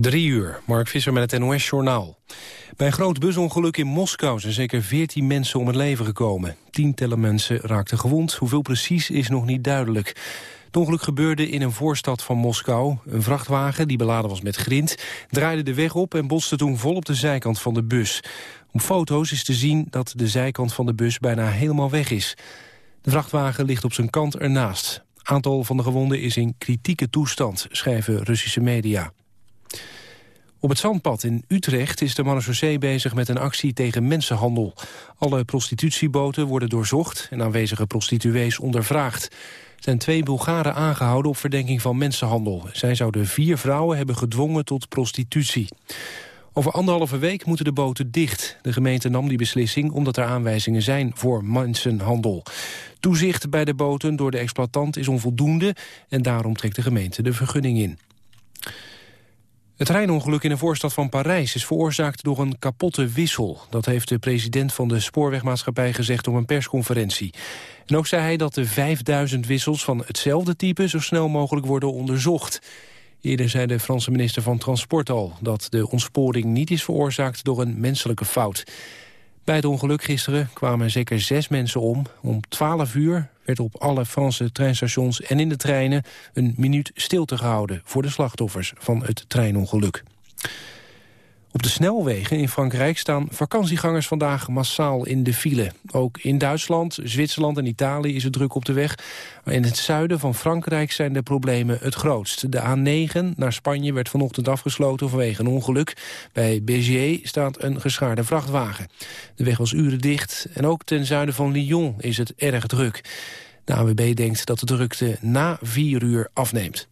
Drie uur, Mark Visser met het NOS-journaal. Bij een groot busongeluk in Moskou zijn zeker 14 mensen om het leven gekomen. Tientallen mensen raakten gewond, hoeveel precies is nog niet duidelijk. Het ongeluk gebeurde in een voorstad van Moskou. Een vrachtwagen, die beladen was met grind, draaide de weg op... en botste toen vol op de zijkant van de bus. Op foto's is te zien dat de zijkant van de bus bijna helemaal weg is. De vrachtwagen ligt op zijn kant ernaast. Aantal van de gewonden is in kritieke toestand, schrijven Russische media. Op het Zandpad in Utrecht is de marechaussee bezig met een actie tegen mensenhandel. Alle prostitutieboten worden doorzocht en aanwezige prostituees ondervraagd. Er zijn twee Bulgaren aangehouden op verdenking van mensenhandel. Zij zouden vier vrouwen hebben gedwongen tot prostitutie. Over anderhalve week moeten de boten dicht. De gemeente nam die beslissing omdat er aanwijzingen zijn voor mensenhandel. Toezicht bij de boten door de exploitant is onvoldoende... en daarom trekt de gemeente de vergunning in. Het treinongeluk in een voorstad van Parijs is veroorzaakt door een kapotte wissel. Dat heeft de president van de spoorwegmaatschappij gezegd op een persconferentie. En ook zei hij dat de 5000 wissels van hetzelfde type zo snel mogelijk worden onderzocht. Eerder zei de Franse minister van Transport al dat de ontsporing niet is veroorzaakt door een menselijke fout. Bij het ongeluk gisteren kwamen zeker zes mensen om. Om 12 uur werd op alle Franse treinstations en in de treinen... een minuut stilte gehouden voor de slachtoffers van het treinongeluk. Op de snelwegen in Frankrijk staan vakantiegangers vandaag massaal in de file. Ook in Duitsland, Zwitserland en Italië is het druk op de weg. Maar in het zuiden van Frankrijk zijn de problemen het grootst. De A9 naar Spanje werd vanochtend afgesloten vanwege een ongeluk. Bij Béziers staat een geschaarde vrachtwagen. De weg was uren dicht en ook ten zuiden van Lyon is het erg druk. De AWB denkt dat de drukte na vier uur afneemt.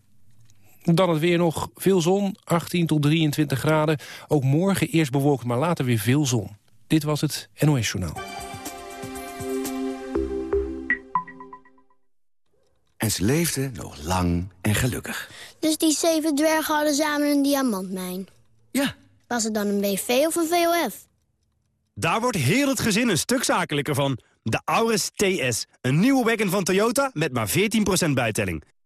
Dan het weer nog veel zon, 18 tot 23 graden. Ook morgen eerst bewolkt, maar later weer veel zon. Dit was het NOS Journaal. En ze leefden nog lang en gelukkig. Dus die zeven dwergen hadden samen een diamantmijn? Ja. Was het dan een BV of een VOF? Daar wordt heel het gezin een stuk zakelijker van. De Auris TS, een nieuwe wagon van Toyota met maar 14% bijtelling.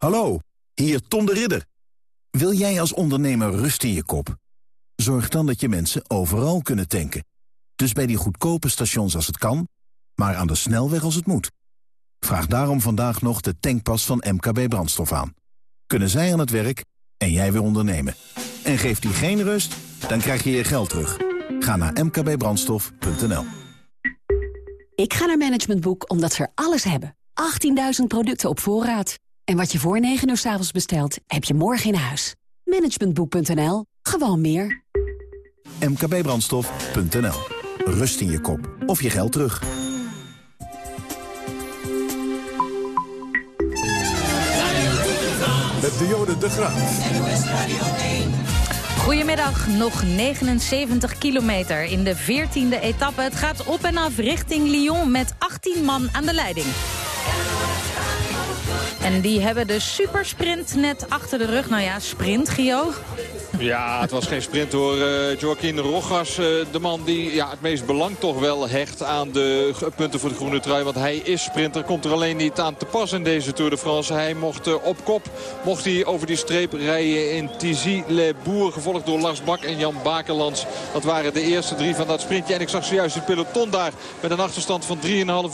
Hallo, hier Tom de Ridder. Wil jij als ondernemer rust in je kop? Zorg dan dat je mensen overal kunnen tanken. Dus bij die goedkope stations als het kan, maar aan de snelweg als het moet. Vraag daarom vandaag nog de tankpas van MKB Brandstof aan. Kunnen zij aan het werk en jij weer ondernemen. En geeft die geen rust, dan krijg je je geld terug. Ga naar mkbbrandstof.nl Ik ga naar Management Boek omdat ze er alles hebben. 18.000 producten op voorraad. En wat je voor 9 uur s avonds bestelt, heb je morgen in huis. Managementboek.nl. Gewoon meer. mkbbrandstof.nl. Rust in je kop of je geld terug. Met Dionne de Graaf. Goedemiddag, nog 79 kilometer in de 14e etappe. Het gaat op en af richting Lyon met 18 man aan de leiding. En die hebben de supersprint net achter de rug. Nou ja, sprint, Gio. Ja, het was geen sprint door uh, Joaquin Rojas. Uh, de man die ja, het meest belang toch wel hecht aan de punten voor de groene trui. Want hij is sprinter, komt er alleen niet aan te pas in deze Tour de France. Hij mocht uh, op kop, mocht hij over die streep rijden in Tizy-les-Bourg. Gevolgd door Lars Bak en Jan Bakelands. Dat waren de eerste drie van dat sprintje. En ik zag zojuist het peloton daar met een achterstand van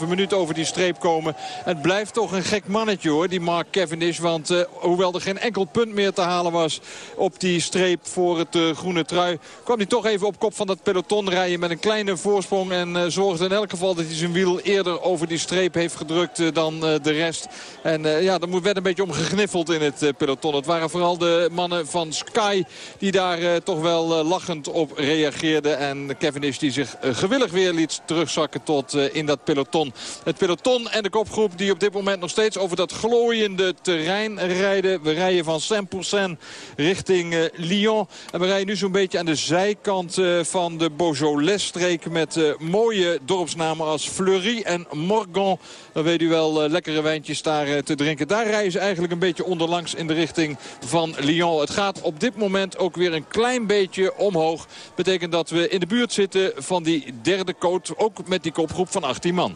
3,5 minuut over die streep komen. Het blijft toch een gek mannetje hoor, die Mark Cavendish. Want hoewel er geen enkel punt meer te halen was op die streep voor het uh, groene trui. Kwam hij toch even op kop van dat peloton rijden met een kleine voorsprong. En uh, zorgde in elk geval dat hij zijn wiel eerder over die streep heeft gedrukt uh, dan de rest. En ja, er werd een beetje om gegniffeld in het peloton. Het waren vooral de mannen van Sky die daar toch wel lachend op reageerden. En Cavendish die zich gewillig weer liet terugzakken tot in dat peloton. Het peloton en de kopgroep die op dit moment nog steeds over dat glooiende terrein rijden. We rijden van Saint-Pourçain richting Lyon. En we rijden nu zo'n beetje aan de zijkant van de Beaujolais-streek... met mooie dorpsnamen als Fleury en Morgon. Dan weet u wel lekkere wijntjes daar te drinken. Daar rijden ze eigenlijk een beetje onderlangs in de richting van Lyon. Het gaat op dit moment ook weer een klein beetje omhoog. Betekent dat we in de buurt zitten van die derde coat. Ook met die kopgroep van 18 man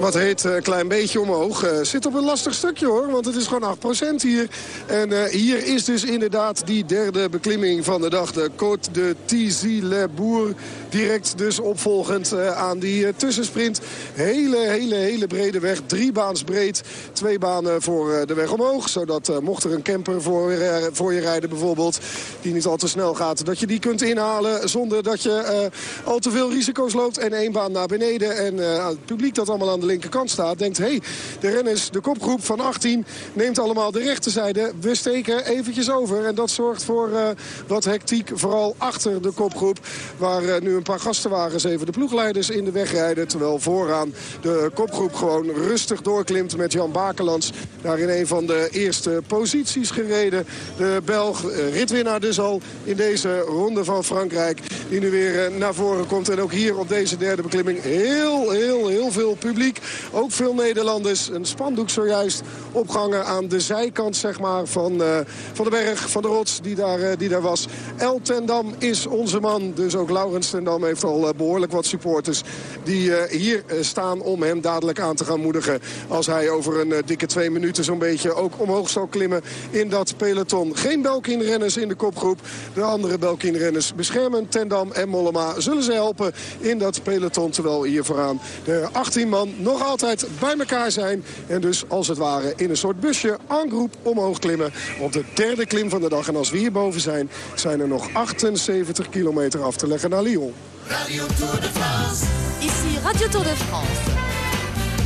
wat heet, een klein beetje omhoog. Uh, zit op een lastig stukje hoor, want het is gewoon 8% hier. En uh, hier is dus inderdaad die derde beklimming van de dag. De Côte de Tizy-le-Bourg. Direct dus opvolgend aan die tussensprint. Hele, hele, hele brede weg. Drie baans breed. Twee banen voor de weg omhoog. Zodat mocht er een camper voor, voor je rijden bijvoorbeeld... die niet al te snel gaat, dat je die kunt inhalen... zonder dat je al te veel risico's loopt. En één baan naar beneden. En het publiek dat allemaal aan de linkerkant staat... denkt, hé, hey, de renners, de kopgroep van 18 neemt allemaal de rechterzijde. We steken eventjes over. En dat zorgt voor uh, wat hectiek, vooral achter de kopgroep. Waar uh, nu een paar gastenwagens even de ploegleiders in de weg rijden. Terwijl vooraan de kopgroep gewoon rustig doorklimt met Jan Bakelands. Daar in een van de eerste posities gereden. De Belg, uh, ritwinnaar dus al in deze ronde van Frankrijk. Die nu weer naar voren komt. En ook hier op deze derde beklimming heel, heel, heel veel publiek. Ook veel Nederlanders. Een spandoek zojuist opgehangen aan de zijkant zeg maar, van, uh, van de berg, van de rots die daar, uh, die daar was. El Tendam is onze man. Dus ook Laurens Tendam heeft al uh, behoorlijk wat supporters die hier staan om hem dadelijk aan te gaan moedigen. Als hij over een dikke twee minuten zo'n beetje ook omhoog zal klimmen in dat peloton. Geen Belkin-renners in de kopgroep. De andere Belkin-renners beschermen Tendam en Mollema. Zullen ze helpen in dat peloton terwijl hier vooraan de 18 man nog altijd bij elkaar zijn. En dus als het ware in een soort busje en groep omhoog klimmen. Op de derde klim van de dag. En als we hierboven zijn, zijn er nog 78 kilometer af te leggen naar Lyon. Radio Tour de France. Ici Radio Tour de France.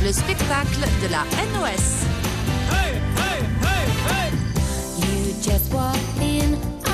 Le spectacle de la NOS. Hey, hey, hey, hey. You just walk in.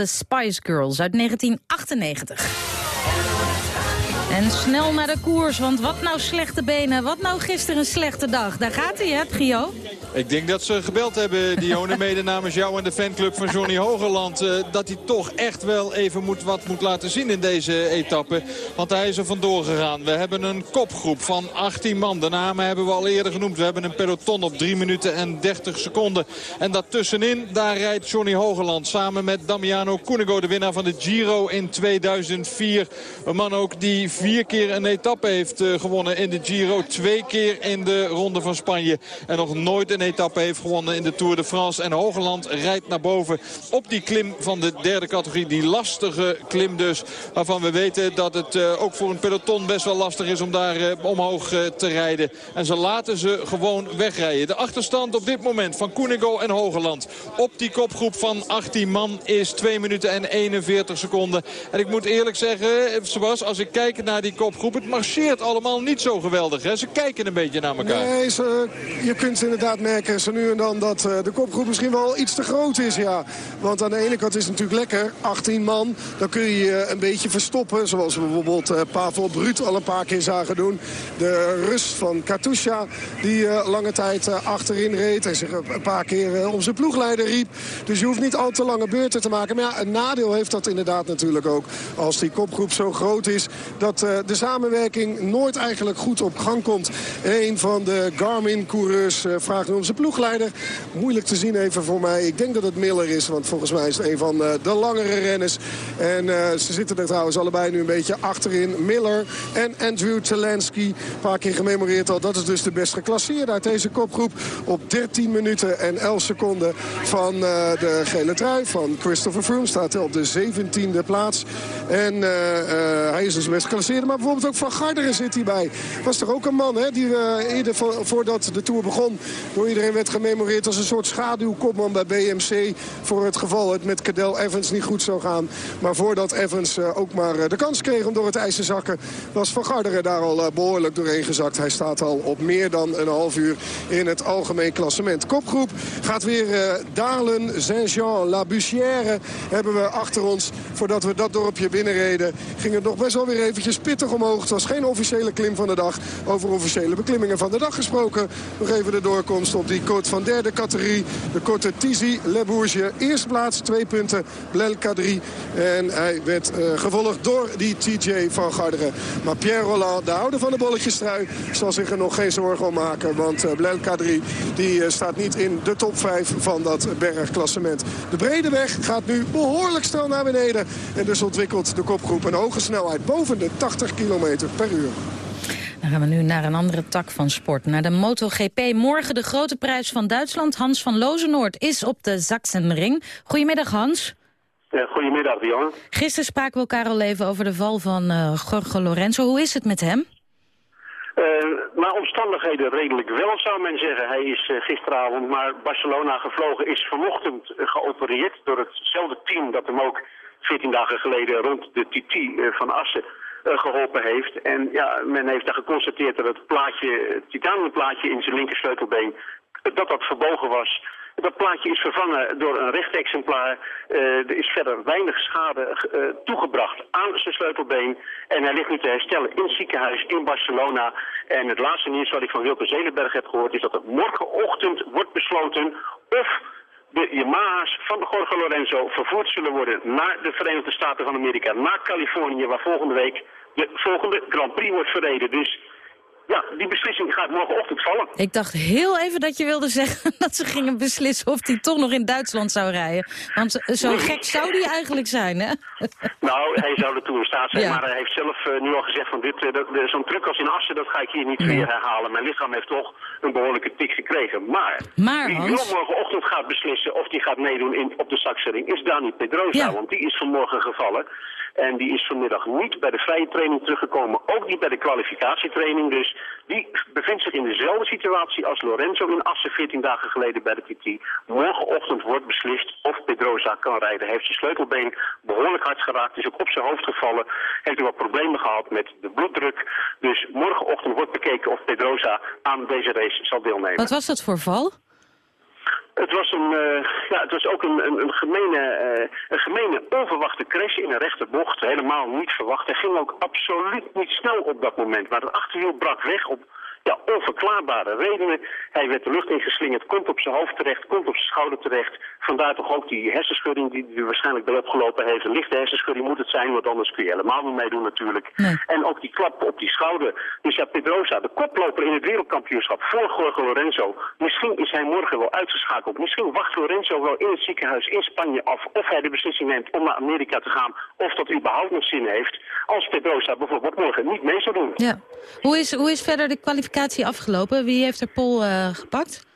De Spice Girls uit 1998. En snel naar de koers, want wat nou slechte benen, wat nou gisteren een slechte dag. Daar gaat hij, hè, Gio? Ik denk dat ze gebeld hebben, Dione, mede namens jou en de fanclub van Johnny Hogerland. Uh, dat hij toch echt wel even moet, wat moet laten zien in deze etappe. Want hij is er vandoor gegaan. We hebben een kopgroep van 18 man. De namen hebben we al eerder genoemd. We hebben een peloton op 3 minuten en 30 seconden. En daartussenin, daar rijdt Johnny Hogerland samen met Damiano Cunego, de winnaar van de Giro in 2004. Een man ook die vier keer een etappe heeft uh, gewonnen in de Giro. Twee keer in de Ronde van Spanje. En nog nooit een etappe heeft gewonnen in de Tour de France. En Hogeland rijdt naar boven op die klim van de derde categorie. Die lastige klim dus. Waarvan we weten dat het uh, ook voor een peloton best wel lastig is om daar uh, omhoog te rijden. En ze laten ze gewoon wegrijden. De achterstand op dit moment van Koenigo en Hogeland. Op die kopgroep van 18 man is 2 minuten en 41 seconden. En ik moet eerlijk zeggen, Sebas, als ik kijk naar die kopgroep. Het marcheert allemaal niet zo geweldig. Hè? Ze kijken een beetje naar elkaar. Nee, ze, je kunt inderdaad merken zo nu en dan dat uh, de kopgroep misschien wel iets te groot is. Ja. Want aan de ene kant is het natuurlijk lekker. 18 man, dan kun je je een beetje verstoppen. Zoals we bijvoorbeeld uh, Pavel Brut al een paar keer zagen doen. De rust van Katusha, die uh, lange tijd achterin reed. En zich een paar keer om zijn ploegleider riep. Dus je hoeft niet al te lange beurten te maken. Maar ja, een nadeel heeft dat inderdaad natuurlijk ook. Als die kopgroep zo groot is, dat de samenwerking nooit eigenlijk goed op gang komt. Een van de Garmin-coureurs vraagt nu zijn ploegleider. Moeilijk te zien even voor mij. Ik denk dat het Miller is, want volgens mij is het een van uh, de langere renners. En ze zitten er trouwens allebei nu een beetje achterin. Miller en Andrew Talansky. Een paar keer gememoreerd al. Dat is dus de best geclasseerde uit deze kopgroep. Op 13 minuten en 11 seconden van de gele trui van Christopher Froome. Staat op de 17e plaats. En hij is dus best geclasseerd maar bijvoorbeeld ook Van Garderen zit hierbij. Was er ook een man hè, die eerder voordat de Tour begon... door iedereen werd gememoreerd als een soort schaduwkopman bij BMC... voor het geval het met Cadel Evans niet goed zou gaan. Maar voordat Evans uh, ook maar uh, de kans kreeg om door het ijs te zakken... was Van Garderen daar al behoorlijk doorheen gezakt. Hij staat al op meer dan een half uur in het algemeen klassement. Kopgroep gaat weer dalen. Saint-Jean, La Bussière hebben we achter ons. Voordat we dat dorpje binnenreden ging het nog best wel weer eventjes pittig omhoog. Het was geen officiële klim van de dag. Over officiële beklimmingen van de dag gesproken. Nog even de doorkomst op die cote van derde categorie. De korte Tizi Le Bourge. Eerste plaats, twee punten. Blel Kadri. En hij werd uh, gevolgd door die TJ van Garderen. Maar Pierre Roland, de houder van de bolletjestrui... zal zich er nog geen zorgen om maken. Want uh, Blel die, uh, staat niet in de top 5 van dat bergklassement. De brede weg gaat nu behoorlijk snel naar beneden. En dus ontwikkelt de kopgroep een hoge snelheid boven de 80 kilometer per uur. Dan gaan we nu naar een andere tak van sport. Naar de MotoGP. Morgen de grote prijs van Duitsland. Hans van Lozenoord is op de Sachsenring. Goedemiddag Hans. Ja, goedemiddag Dion. Gisteren spraken we elkaar al even over de val van uh, Jorge Lorenzo. Hoe is het met hem? Uh, naar omstandigheden redelijk wel, zou men zeggen. Hij is uh, gisteravond naar Barcelona gevlogen, is vanochtend uh, geopereerd door hetzelfde team dat hem ook 14 dagen geleden rond de TT van Assen geholpen heeft. En ja, men heeft daar geconstateerd dat het plaatje, het titaniumplaatje in zijn linkersleutelbeen, dat dat verbogen was. Dat plaatje is vervangen door een recht exemplaar. Uh, er is verder weinig schade uh, toegebracht aan zijn sleutelbeen. En hij ligt nu te herstellen in het ziekenhuis in Barcelona. En het laatste nieuws wat ik van Wilke Zelenberg heb gehoord... is dat er morgenochtend wordt besloten of de Yamaha's van Jorge Lorenzo vervoerd zullen worden naar de Verenigde Staten van Amerika, naar Californië, waar volgende week de volgende Grand Prix wordt verreden. Dus ja, die beslissing gaat morgenochtend vallen. Ik dacht heel even dat je wilde zeggen dat ze gingen beslissen of hij toch nog in Duitsland zou rijden. Want zo gek zou die eigenlijk zijn, hè? Nou, hij zou er toe in staat zijn, ja. maar hij heeft zelf uh, nu al gezegd van dit, uh, zo'n truc als in Assen, dat ga ik hier niet nee. weer herhalen. Mijn lichaam heeft toch een behoorlijke tik gekregen. Maar, maar wie Hans... morgenochtend gaat beslissen of die gaat meedoen in, op de Saxering, is Dani Pedrosa, ja. want die is vanmorgen gevallen. En die is vanmiddag niet bij de vrije training teruggekomen. Ook niet bij de kwalificatietraining. Dus die bevindt zich in dezelfde situatie als Lorenzo in Assen 14 dagen geleden bij de TT. Morgenochtend wordt beslist of Pedrosa kan rijden. Hij heeft zijn sleutelbeen behoorlijk hard geraakt. Is ook op zijn hoofd gevallen. Heeft er wat problemen gehad met de bloeddruk. Dus morgenochtend wordt bekeken of Pedrosa aan deze race zal deelnemen. Wat was dat voor val? Het was, een, uh, ja, het was ook een, een, een, gemene, uh, een gemene onverwachte crash in een rechterbocht. Helemaal niet verwacht. Hij ging ook absoluut niet snel op dat moment. Maar het achterwiel brak weg op ja, onverklaarbare redenen. Hij werd de lucht ingeslingerd, komt op zijn hoofd terecht, komt op zijn schouder terecht. Vandaar toch ook die hersenschudding die hij waarschijnlijk wel opgelopen heeft. Een lichte hersenschudding moet het zijn, want anders kun je helemaal niet meedoen natuurlijk. En ook die klap op die schouder. Dus ja, Pedrosa, de koploper in het wereldkampioenschap voor Jorge Lorenzo. Misschien is hij morgen wel uitgeschakeld. Misschien wacht Lorenzo wel in het ziekenhuis in Spanje af of hij de beslissing neemt om naar Amerika te gaan. Of dat überhaupt nog zin heeft. Als Pedrosa bijvoorbeeld morgen niet mee zou doen. Ja. Hoe is, hoe is verder de kwalificatie afgelopen? Wie heeft er Pol uh, gepakt?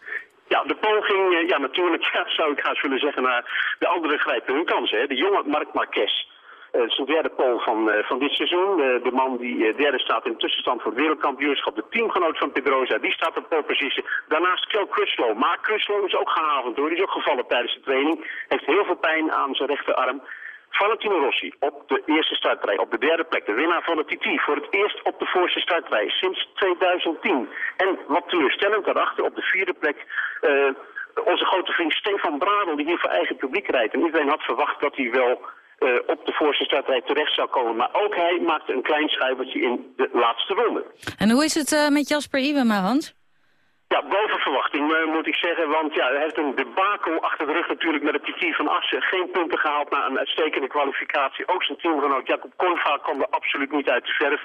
Ja, de Pool ging, uh, ja natuurlijk, ja, zou ik haast willen zeggen, naar de andere grijpen hun kansen. Hè. De jonge Marc Marquez. Het is de derde pol van, van dit seizoen. de man die derde staat in tussenstand voor het wereldkampioenschap. De teamgenoot van Pedrosa, die staat op polepositie. Daarnaast Kel Crutchlow. Maar Crutchlow is ook gehavend hoor. Die is ook gevallen tijdens de training. Heeft heel veel pijn aan zijn rechterarm. Valentino Rossi op de eerste startrij, op de derde plek. De winnaar van de TT voor het eerst op de voorste startrij sinds 2010. En wat teleurstellend daarachter op de vierde plek... Uh, onze grote vriend Stefan Bradel, die hier voor eigen publiek rijdt. En iedereen had verwacht dat hij wel uh, op de voorste startrij terecht zou komen. Maar ook hij maakte een klein schuivertje in de laatste ronde. En hoe is het uh, met Jasper Iwema, Hans? Ja, boven verwachting uh, moet ik zeggen. Want ja, hij heeft een debakel achter de rug natuurlijk met het PT van Assen. Geen punten gehaald na een uitstekende kwalificatie. Ook zijn teamgenoot Jacob Konva kwam er absoluut niet uit de verf.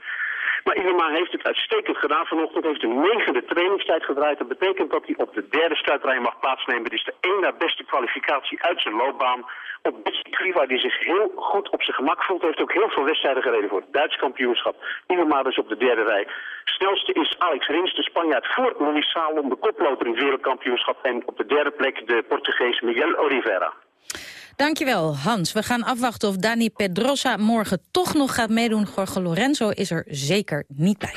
Maar Ilema heeft het uitstekend gedaan vanochtend. Heeft een negende trainingstijd gedraaid. Dat betekent dat hij op de derde startrij mag plaatsnemen. Dit is de één na beste kwalificatie uit zijn loopbaan. Op dit circuit waar hij zich heel goed op zijn gemak voelt. Heeft ook heel veel wedstrijden gereden voor het Duits kampioenschap. Ilema dus op de derde rij. Snelste is Alex Rins, de Spanjaard voor Louis Salom, de koploper in het wereldkampioenschap. En op de derde plek de Portugees Miguel Oliveira. Dankjewel, Hans. We gaan afwachten of Dani Pedrosa morgen toch nog gaat meedoen. Jorge Lorenzo is er zeker niet bij.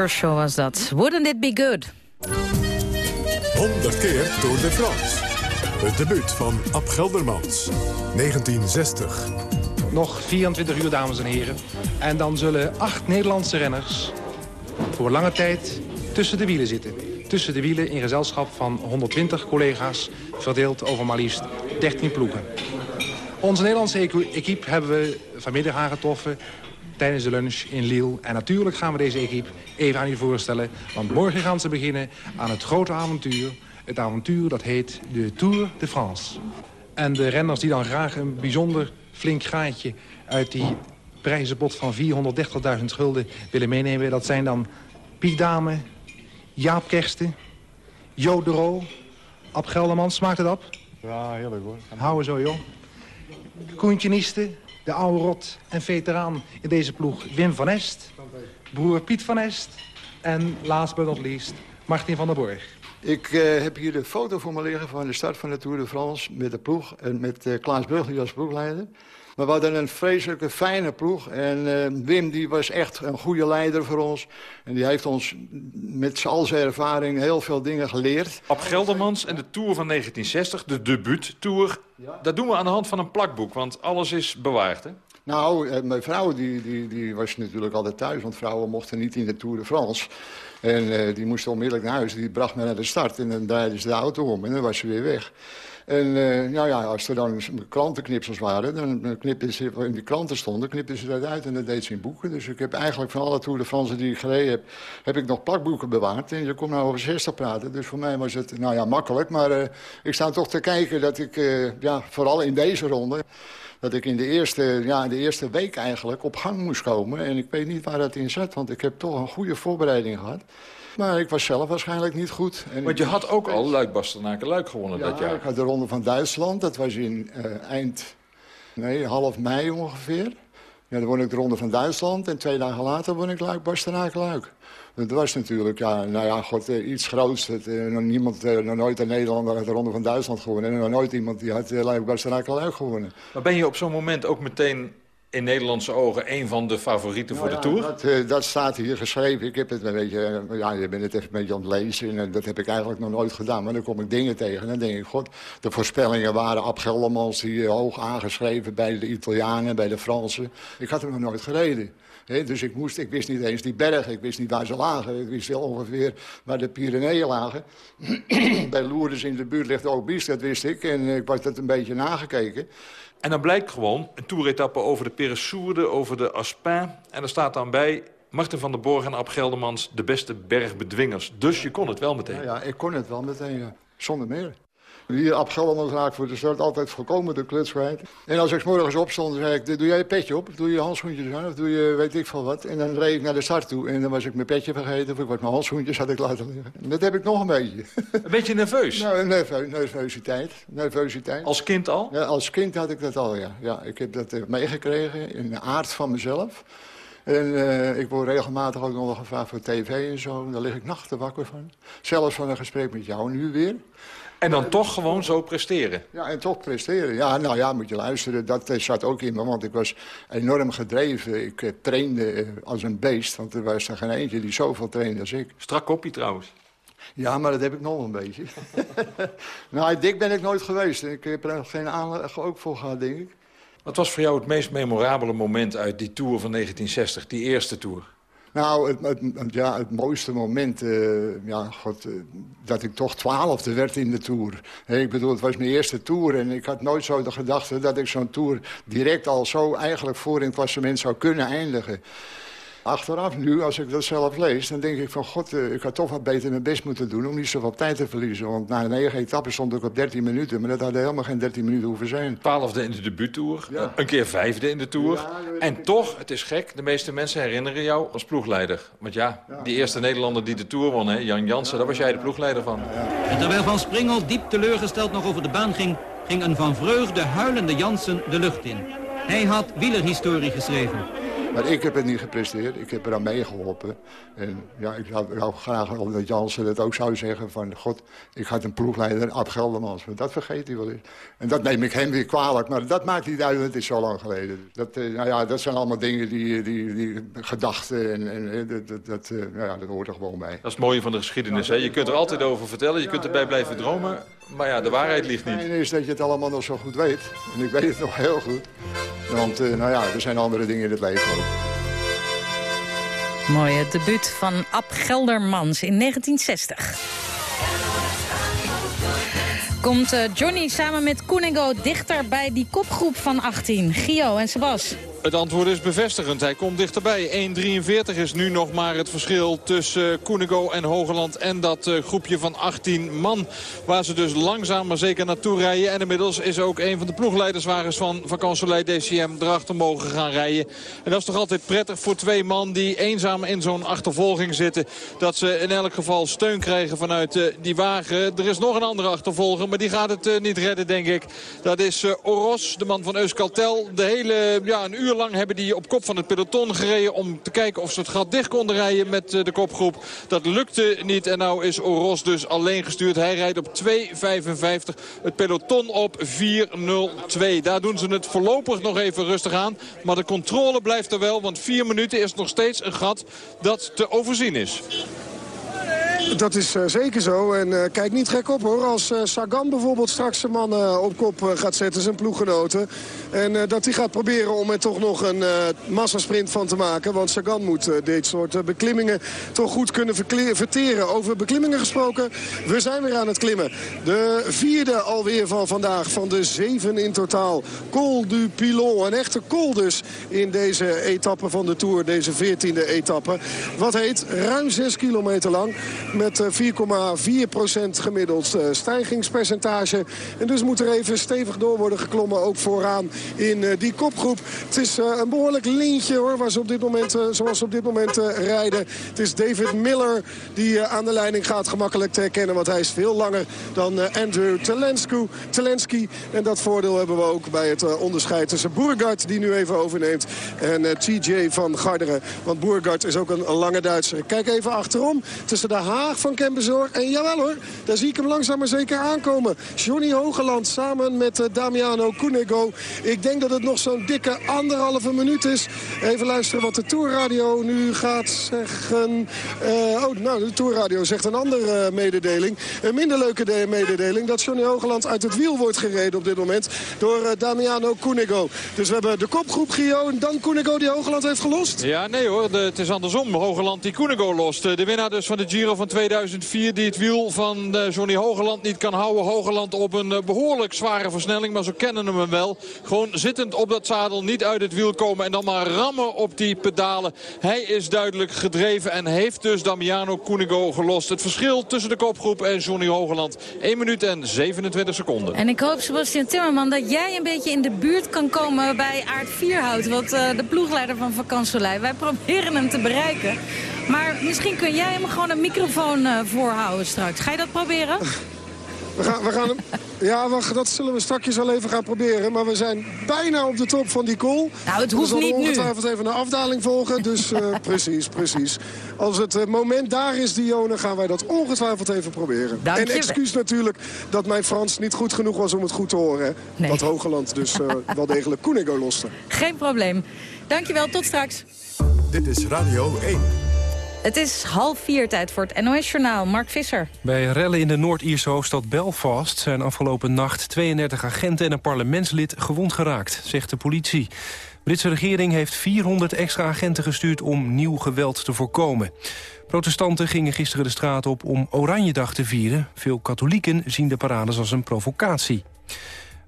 Kershaw was dat. Wouldn't it be good? 100 keer Tour de France. Het debuut van Ab Geldermans. 1960. Nog 24 uur, dames en heren. En dan zullen acht Nederlandse renners voor lange tijd tussen de wielen zitten. Tussen de wielen in gezelschap van 120 collega's... verdeeld over maar liefst 13 ploegen. Onze Nederlandse equipe hebben we vanmiddag aangetroffen tijdens de lunch in Lille. En natuurlijk gaan we deze equipe even aan u voorstellen. Want morgen gaan ze beginnen aan het grote avontuur. Het avontuur dat heet de Tour de France. En de renners die dan graag een bijzonder flink gaatje... uit die prijzenpot van 430.000 schulden willen meenemen... dat zijn dan Piet Dame, Jaap Kersten, Jo de Roo, Ab Gelderman. Smaakt het op? Ja, heerlijk hoor. Houden zo, joh. Koentje de oude rot en veteraan in deze ploeg Wim van Est. Broer Piet van Est. En last but not least, Martin van der Borg. Ik uh, heb hier de foto voor me liggen van de start van de Tour de France met de ploeg. En met uh, Klaas Brugge als ploegleider. Maar we hadden een vreselijke fijne ploeg. En uh, Wim die was echt een goede leider voor ons. En die heeft ons met al zijn ervaring heel veel dingen geleerd. Ab Geldermans en de Tour van 1960, de debuuttour. Ja. Dat doen we aan de hand van een plakboek, want alles is bewaard, hè? Nou, mijn vrouw die, die, die was natuurlijk altijd thuis, want vrouwen mochten niet in de Tour de France. En uh, die moest onmiddellijk naar huis. Die bracht me naar de start en dan draaide ze de auto om en dan was ze weer weg. En uh, nou ja, als er dan krantenknipsels waren, dan knipten ze, in die kranten stonden, knipten ze dat uit en dat deed ze in boeken. Dus ik heb eigenlijk van alle Tour de die ik gereden heb, heb ik nog plakboeken bewaard. En je komt nou over 60 praten, dus voor mij was het, nou ja, makkelijk. Maar uh, ik sta toch te kijken dat ik, uh, ja, vooral in deze ronde dat ik in de, eerste, ja, de eerste week eigenlijk op gang moest komen. En ik weet niet waar dat in zat, want ik heb toch een goede voorbereiding gehad. Maar ik was zelf waarschijnlijk niet goed. En Want je had ook al Luik Bastenaken Luik gewonnen ja, dat jaar. ik had de Ronde van Duitsland. Dat was in uh, eind, nee, half mei ongeveer. Ja, dan won ik de Ronde van Duitsland. En twee dagen later won ik Luik Bastenaken Luik. Dat was natuurlijk, ja, nou ja, god, iets groots. Het, uh, niemand, nog nooit een Nederlander had de Ronde van Duitsland gewonnen. En nog nooit iemand die had uh, Luik Bastenaken Luik gewonnen. Maar ben je op zo'n moment ook meteen in Nederlandse ogen een van de favorieten nou voor de Tour? Dat, uh, dat, staat hier geschreven. Ik heb het een beetje, uh, ja, je bent het even een beetje aan het lezen. En dat heb ik eigenlijk nog nooit gedaan. Maar dan kom ik dingen tegen en dan denk ik, god, de voorspellingen waren Ab Geldermans die uh, hoog aangeschreven bij de Italianen, bij de Fransen. Ik had hem nog nooit gereden. He, dus ik, moest, ik wist niet eens die bergen, ik wist niet waar ze lagen. Ik wist wel ongeveer waar de Pyreneeën lagen. bij Lourdes in de buurt ligt ook Bies, dat wist ik. En ik was dat een beetje nagekeken. En dan blijkt gewoon een toeretappe over de Peressourde, over de Aspin. En er staat dan bij Martin van der Borg en Ab Geldermans de beste bergbedwingers. Dus je kon het wel meteen. Ja, ja ik kon het wel meteen, zonder meer. Hier Ab Geldermans raak voor de start altijd voorkomen de kluts kwijt. En als ik s morgens opstond, zei ik, doe jij je petje op? Doe je handschoentjes aan? Of doe je weet ik veel wat? En dan reed ik naar de start toe. En dan was ik mijn petje vergeten. Of ik was mijn handschoentjes had ik laten liggen. En dat heb ik nog een beetje. Een beetje nerveus? Nou, nerve nervositeit. nervositeit. Als kind al? Ja, als kind had ik dat al, ja. ja ik heb dat uh, meegekregen in de aard van mezelf. En uh, ik word regelmatig ook nog gevraagd voor tv en zo. Daar lig ik nachten wakker van. Zelfs van een gesprek met jou nu weer. En dan toch gewoon zo presteren? Ja, en toch presteren. Ja, nou ja, moet je luisteren. Dat zat ook in me, want ik was enorm gedreven. Ik uh, trainde uh, als een beest, want er was er geen eentje die zoveel trainde als ik. Strak kopje trouwens. Ja, maar dat heb ik nog een beetje. nou, dik ben ik nooit geweest. Ik heb er geen aanleg ook voor gehad, denk ik. Wat was voor jou het meest memorabele moment uit die Tour van 1960, die eerste Tour? Nou, het, ja, het mooiste moment, uh, ja, God, uh, dat ik toch twaalfde werd in de Tour. Ik bedoel, het was mijn eerste Tour en ik had nooit zo de gedachte... dat ik zo'n Tour direct al zo eigenlijk voor in het klassement zou kunnen eindigen. Achteraf nu, als ik dat zelf lees, dan denk ik van... god, uh, ik had toch wat beter mijn best moeten doen om niet zoveel tijd te verliezen. Want na negen etappen stond ik op 13 minuten. Maar dat had helemaal geen 13 minuten hoeven zijn. Twaalfde in de debuuttour, ja. een keer vijfde in de Tour. Ja, en toch, het is gek, de meeste mensen herinneren jou als ploegleider. Want ja, ja die eerste Nederlander die de Tour won, hè, Jan Jansen, daar was jij de ploegleider van. En terwijl Van Springel diep teleurgesteld nog over de baan ging... ging een van vreugde huilende Jansen de lucht in. Hij had wielerhistorie geschreven. Maar ik heb het niet gepresteerd. Ik heb eraan meegeholpen. En ja, ik zou, graag dat Jansen het ook zou zeggen van... God, ik had een ploegleider, Ab Geldermans. Maar dat vergeet hij wel eens. En dat neem ik hem weer kwalijk. Maar dat maakt niet uit, het is zo lang geleden. Dat, uh, nou ja, dat zijn allemaal dingen die, die, die gedachten. En, en dat, dat, uh, nou ja, dat hoort er gewoon bij. Dat is het mooie van de geschiedenis. Hè? Je kunt er altijd over vertellen. Je kunt erbij blijven dromen. Maar ja, de waarheid ligt niet. Het is dat je het allemaal nog zo goed weet. En ik weet het nog heel goed. Want uh, nou ja, er zijn andere dingen in het leven ook. Mooie debuut van Ab Geldermans in 1960. Komt uh, Johnny samen met Koenego dichter bij die kopgroep van 18. Gio en Sebas. Het antwoord is bevestigend. Hij komt dichterbij. 1.43 is nu nog maar het verschil tussen Koenigo en Hogeland... en dat uh, groepje van 18 man. Waar ze dus langzaam maar zeker naartoe rijden. En inmiddels is ook een van de ploegleiderswagens van Vakantselij DCM... erachter mogen gaan rijden. En dat is toch altijd prettig voor twee man die eenzaam in zo'n achtervolging zitten. Dat ze in elk geval steun krijgen vanuit uh, die wagen. Er is nog een andere achtervolger, maar die gaat het niet redden, denk ik. Dat is Oros, de man van Euskaltel. De hele, ja, een uur uur lang hebben die op kop van het peloton gereden... om te kijken of ze het gat dicht konden rijden met de kopgroep. Dat lukte niet en nou is Oros dus alleen gestuurd. Hij rijdt op 2.55, het peloton op 4.02. Daar doen ze het voorlopig nog even rustig aan. Maar de controle blijft er wel, want vier minuten is nog steeds een gat dat te overzien is. Dat is uh, zeker zo. En uh, kijk niet gek op hoor. Als uh, Sagan bijvoorbeeld straks zijn man op kop gaat zetten, zijn ploeggenoten. En dat hij gaat proberen om er toch nog een massasprint van te maken. Want Sagan moet dit soort beklimmingen toch goed kunnen verteren. Over beklimmingen gesproken, we zijn weer aan het klimmen. De vierde alweer van vandaag, van de zeven in totaal. Col du Pilon, een echte col dus in deze etappe van de Tour. Deze veertiende etappe. Wat heet ruim zes kilometer lang met 4,4% gemiddeld uh, stijgingspercentage. En dus moet er even stevig door worden geklommen, ook vooraan in uh, die kopgroep. Het is een behoorlijk lintje hoor, waar ze op dit moment, zoals ze op dit moment rijden. Het is David Miller die aan de leiding gaat gemakkelijk te herkennen, want hij is veel langer dan Andrew Telensky. En dat voordeel hebben we ook bij het onderscheid tussen Boergaard, die nu even overneemt, en TJ van Garderen. Want Boergaard is ook een, een lange Duitser. Kijk even achterom, tussen de Haag van Kempenzorg. En jawel hoor, daar zie ik hem langzaam maar zeker aankomen. Johnny Hogeland samen met uh, Damiano Cunego. Ik denk dat het nog zo'n dikke anderhalve minuut is. Even luisteren wat de Tourradio nu gaat zeggen. Uh, oh, nou, de Tourradio zegt een andere uh, mededeling. Een minder leuke mededeling. Dat Johnny Hogeland uit het wiel wordt gereden op dit moment. Door Damiano Cunego. Dus we hebben de kopgroep Gio en dan Cunego die Hogeland heeft gelost. Ja, nee hoor. Het is andersom. Hogeland die Cunego lost. De winnaar dus van de Giro van 2004 die het wiel van uh, Johnny Hogeland niet kan houden. Hogeland op een uh, behoorlijk zware versnelling, maar zo kennen we hem wel. Gewoon zittend op dat zadel, niet uit het wiel komen en dan maar rammen op die pedalen. Hij is duidelijk gedreven en heeft dus Damiano Cunego gelost. Het verschil tussen de kopgroep en Johnny Hogeland 1 minuut en 27 seconden. En ik hoop, Sebastian Timmerman, dat jij een beetje in de buurt kan komen bij Aard Vierhout. Wat uh, de ploegleider van Vakantselij. Wij proberen hem te bereiken. Maar misschien kun jij hem gewoon een microfoon uh, voorhouden straks. Ga je dat proberen? We gaan, we gaan hem... Ja, we, dat zullen we straks wel even gaan proberen. Maar we zijn bijna op de top van die call. Nou, het hoeft we niet ongetwijfeld nu. even een afdaling volgen. Dus uh, precies, precies. Als het uh, moment daar is, Dione, gaan wij dat ongetwijfeld even proberen. Dank en excuus natuurlijk dat mijn Frans niet goed genoeg was om het goed te horen. Nee. Dat Hogeland dus uh, wel degelijk Koenigo loste. Geen probleem. Dankjewel, tot straks. Dit is Radio 1. Het is half vier tijd voor het NOS-journaal. Mark Visser. Bij rellen in de Noord-Ierse hoofdstad Belfast... zijn afgelopen nacht 32 agenten en een parlementslid gewond geraakt, zegt de politie. De Britse regering heeft 400 extra agenten gestuurd om nieuw geweld te voorkomen. Protestanten gingen gisteren de straat op om Oranjedag te vieren. Veel katholieken zien de parades als een provocatie.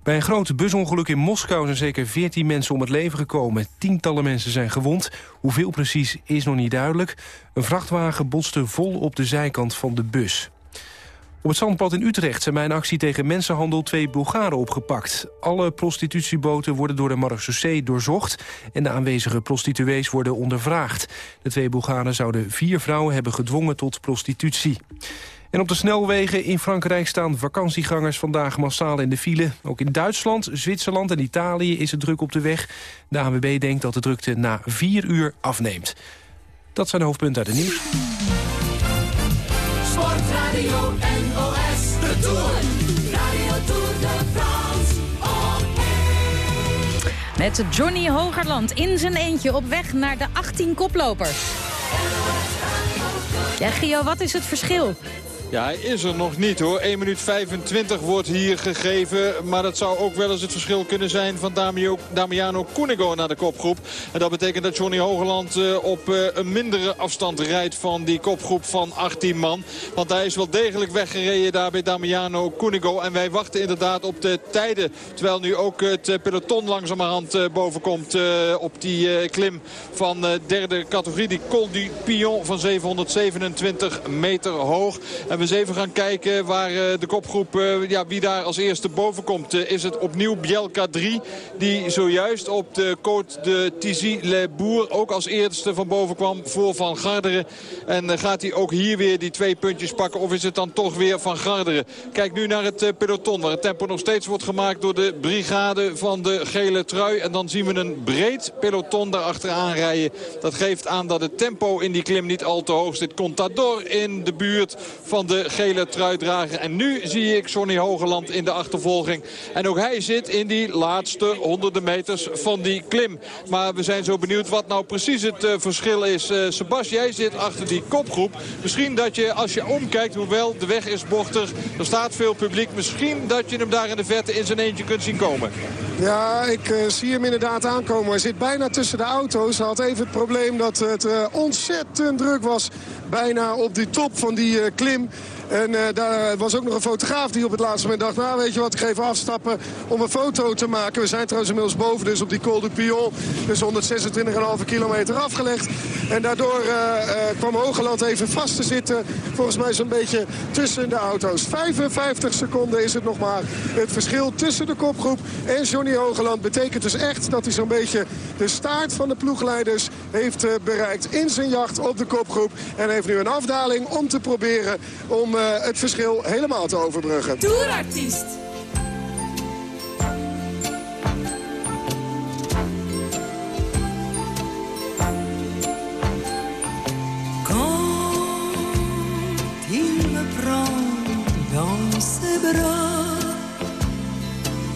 Bij een groot busongeluk in Moskou zijn zeker 14 mensen om het leven gekomen. Tientallen mensen zijn gewond. Hoeveel precies is nog niet duidelijk. Een vrachtwagen botste vol op de zijkant van de bus. Op het zandpad in Utrecht zijn bij een actie tegen mensenhandel twee Bulgaren opgepakt. Alle prostitutieboten worden door de marechaussee doorzocht... en de aanwezige prostituees worden ondervraagd. De twee Bulgaren zouden vier vrouwen hebben gedwongen tot prostitutie. En op de snelwegen in Frankrijk staan vakantiegangers vandaag massaal in de file. Ook in Duitsland, Zwitserland en Italië is het druk op de weg. De ANWB denkt dat de drukte na vier uur afneemt. Dat zijn de hoofdpunten uit de nieuws. Sportradio NOS, de Tour. Radio Tour de France, Met Johnny Hogerland in zijn eentje op weg naar de 18 koplopers. Ja, Gio, wat is het verschil? Ja, hij is er nog niet hoor. 1 minuut 25 wordt hier gegeven. Maar dat zou ook wel eens het verschil kunnen zijn van Damiano Cunego naar de kopgroep. En dat betekent dat Johnny Hogeland uh, op uh, een mindere afstand rijdt van die kopgroep van 18 man. Want hij is wel degelijk weggereden daar bij Damiano Cunego. En wij wachten inderdaad op de tijden. Terwijl nu ook het peloton langzamerhand bovenkomt op die klim van derde categorie. Die Col du Pion van 727 meter hoog. Eens even gaan kijken waar uh, de kopgroep, uh, ja, wie daar als eerste boven komt. Uh, is het opnieuw Bielka 3 die zojuist op de Côte de Tizy-le-Bourg ook als eerste van boven kwam voor Van Garderen. En gaat hij ook hier weer die twee puntjes pakken of is het dan toch weer Van Garderen? Kijk nu naar het peloton waar het tempo nog steeds wordt gemaakt door de brigade van de gele trui. En dan zien we een breed peloton daarachteraan rijden. Dat geeft aan dat het tempo in die klim niet al te hoog zit. Contador in de buurt van de de gele truidrager. En nu zie ik Sonny Hogeland in de achtervolging. En ook hij zit in die laatste honderden meters van die klim. Maar we zijn zo benieuwd wat nou precies het uh, verschil is. Uh, Sebas, jij zit achter die kopgroep. Misschien dat je als je omkijkt, hoewel de weg is bochtig, er staat veel publiek. Misschien dat je hem daar in de verte in zijn eentje kunt zien komen. Ja, ik uh, zie hem inderdaad aankomen. Hij zit bijna tussen de auto's. Hij had even het probleem dat het ontzettend druk was bijna op die top van die uh, klim. En uh, daar was ook nog een fotograaf die op het laatste moment dacht... nou, weet je wat, ik ga even afstappen om een foto te maken. We zijn trouwens inmiddels boven, dus op die Col du Pion. Dus 126,5 kilometer afgelegd. En daardoor uh, kwam Hogeland even vast te zitten. Volgens mij zo'n beetje tussen de auto's. 55 seconden is het nog maar. Het verschil tussen de kopgroep en Johnny Hogeland betekent dus echt... dat hij zo'n beetje de staart van de ploegleiders heeft bereikt... in zijn jacht op de kopgroep. En heeft nu een afdaling om te proberen om het verschil helemaal te overbruggen. Tourartiest.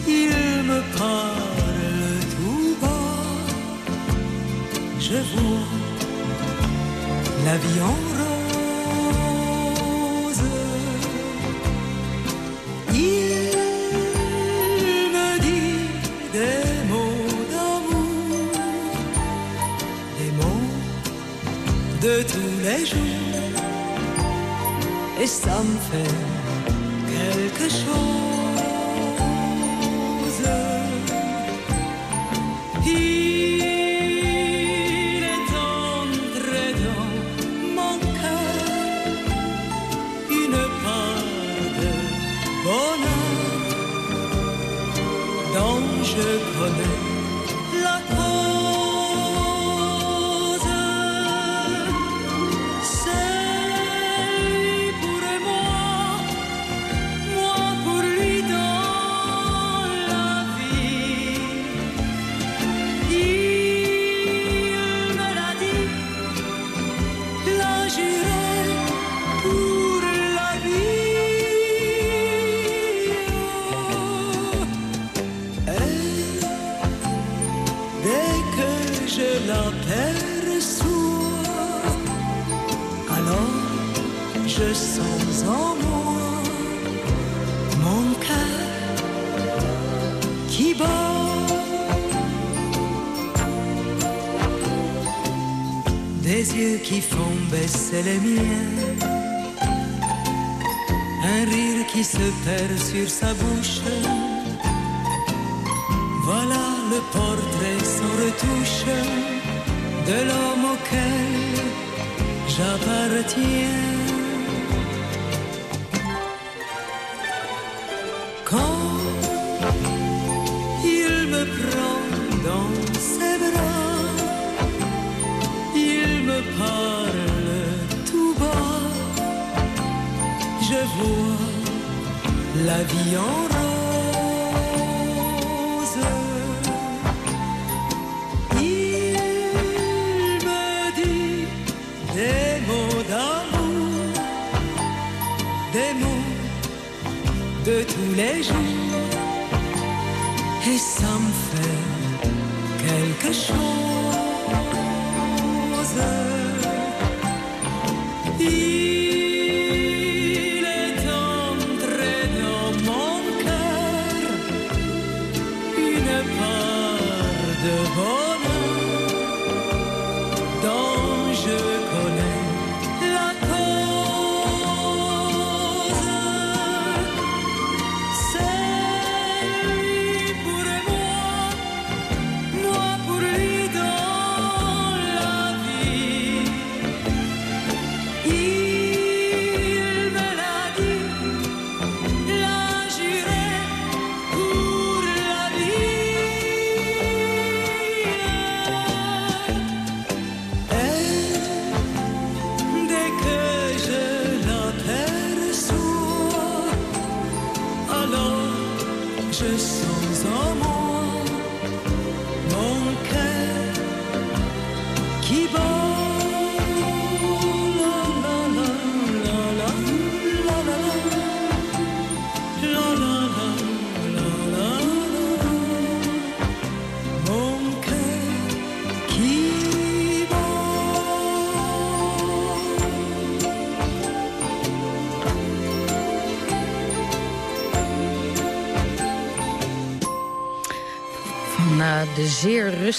il me parle tout bas, je vois la vie en rose. De tous les jours et ça me fait quelque chose. Vie en rose. Il me dit des mots d'amour, des mots de tous les jours, et ça me fait quelque chose.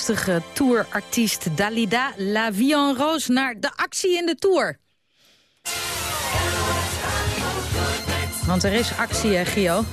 Rustige tourartiest Dalida La Vie en Rose naar de actie in de Tour. Want er is actie, hè, Gio?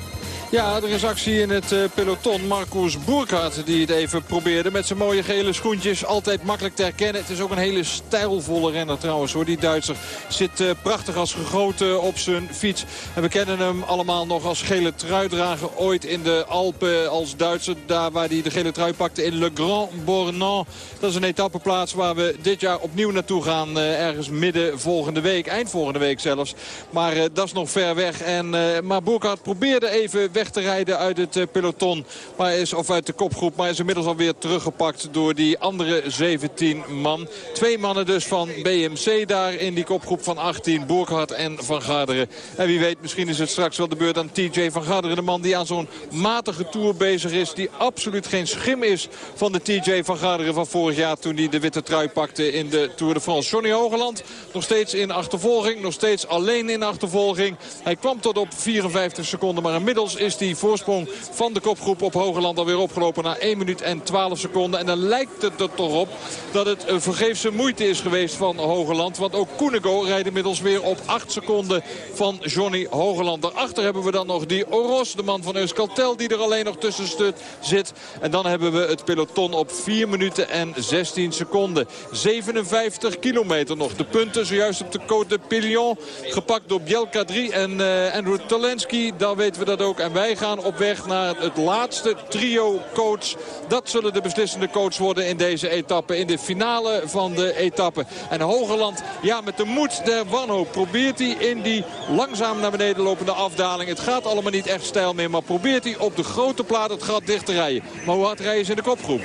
Ja, er is actie in het eh, peloton. Marcus Boerkaart die het even probeerde met zijn mooie gele schoentjes. Altijd makkelijk te herkennen. Het is ook een hele stijlvolle renner trouwens hoor. Die Duitser zit eh, prachtig als gegoten op zijn fiets. En we kennen hem allemaal nog als gele truidrager. Ooit in de Alpen als Duitser. Daar waar hij de gele trui pakte in Le Grand Bornand. Dat is een etappeplaats waar we dit jaar opnieuw naartoe gaan. eh, ergens midden volgende week. Eind volgende week zelfs. Maar dat is nog ver weg. En, maar Boerkaart probeerde even weg te rijden uit het eh, peloton. Maar is, of uit de kopgroep. Maar is inmiddels alweer teruggepakt door die andere 17 man. Twee mannen dus van BMC daar in die kopgroep van 18. Boerkaart en Van Garderen. En wie weet, misschien is het straks wel de beurt aan TJ Van Garderen. De man die aan zo'n matige tour bezig is. Die absoluut geen schim is van de TJ Van Garderen van vorig jaar. Toen hij de witte trui pakte in de Tour de France. Johnny Hogeland nog steeds in achtervolging. Nog steeds alleen in achtervolging. Hij kwam tot op 54 seconden. Maar inmiddels is die voorsprong van de kopgroep op Hogeland alweer opgelopen na 1 minuut en 12 seconden. En dan lijkt het er toch op dat het een vergeefse moeite is geweest van Hogeland. Want ook Koenigo rijdt inmiddels weer op 8 seconden van Johnny Hogeland. Daarachter hebben we dan nog die Oros, de man van Euskaltel, die er alleen nog tussen zit. En dan hebben we het peloton op 4 minuten en 16 seconden. 57 kilometer nog. De punten zojuist op de Côte de Pillon. Gepakt door Bjelka 3 en eh, Andrew Talensky. Dan weten we dat ook. Wij gaan op weg naar het laatste trio coach. Dat zullen de beslissende coach worden in deze etappe. In de finale van de etappe. En Hogeland, ja met de moed der wanhoop probeert hij in die langzaam naar beneden lopende afdaling. Het gaat allemaal niet echt stijl meer. Maar probeert hij op de grote plaat het gat dicht te rijden. Maar hoe hard rijden ze in de kopgroep?